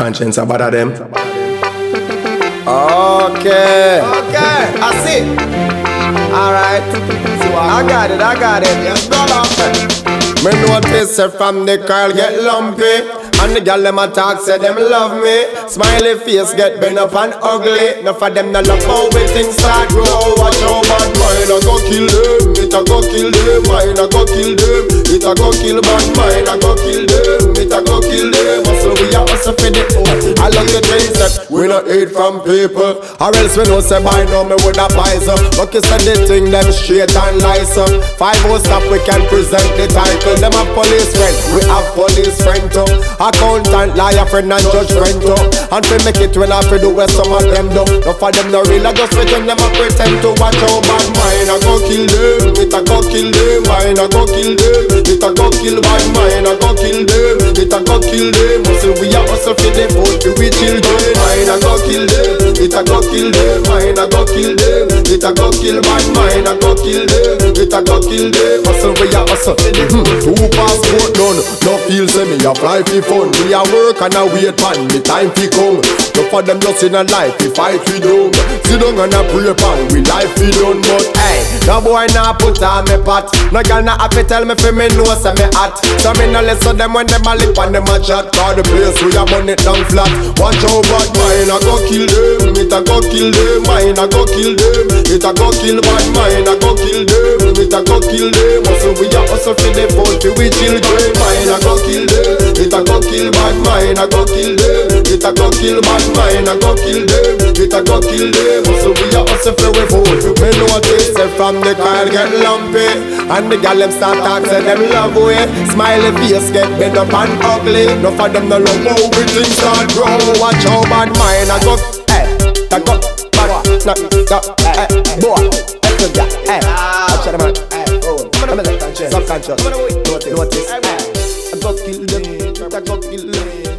Konshens about them. Okay. Okay. I see. Alright. So I got it, I got it. Yes, brother. Me notice it from the girl get lumpy. And the gal them a talk say them love me Smiley face get bent up and ugly Enough of them no love how we things start grow Watch how bad mind a go kill them It a go kill them, mind a go kill them It a go kill bad mind a go Hustle for the I love the things that we not eat from people. Or else we know say by now me would a buy some But you said the thing them straight and nice up. Five more stop we can present the title. Them a police friend, we have police friend too Accountant, lawyer, friend and judge friend too oh. And we make it when I fi do what some of them do No for them no real, I just pretend them a pretend to watch how bad mine. I go kill them, it a go kill them Mine. I go kill them, it a go kill bad mine. I go kill them, it a go kill them. Hustle we a hustle for the vote for we children Mine I go kill them, it a go kill them Mine I go kill them, it a go kill bad mine I go kill them, it a go kill them. Hustle we a hustle for the mm-hmm. Two passport done, no feel say eh, me a fly fi fun. We a work and a wait pan, me time fi come No for them just in a life, fi fight fi doom Sit down and a pray pan, we life fi done But hey, no boy nah put on me pot. No girl nah have to tell me fi me know say me hot. So me no listen them when them a lip and them a chat. Cause the place we a burn it down flat. Watch how bad mine a go kill them. It a go kill them, mine a go kill them. It a go kill bad mine a go kill them. It a go kill them. Hustle we a hustle fi the phone fi we children kill bad mine a go kill them. It a go kill bad mine a go kill them. It a go kill them. Hustle we a hustle fi we vote. Me know this say from the Kyle get lumpy. And the gal them start talk say them love way Smiley face get bent up and ugly. No for them no love how we things start grow. Watch how bad mine a go eh, Hey, a go bad No, no, hey, eh, boy. Hey, hey, watch out man Hey, oh, Subkonshus. Notice, notice Go kill them, I go kill them